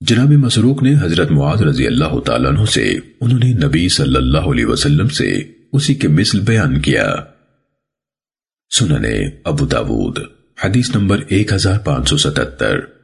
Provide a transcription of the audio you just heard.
جناب مسروق نے حضرت معاذ رضی اللہ تعالیٰ عنہ سے، انہوں نے نبی صلی اللہ علیہ وسلم سے اسی کے مثل بیان کیا۔ سننے ابو داود، حدیث نمبر ایک ہزار پانچ سو ستتر۔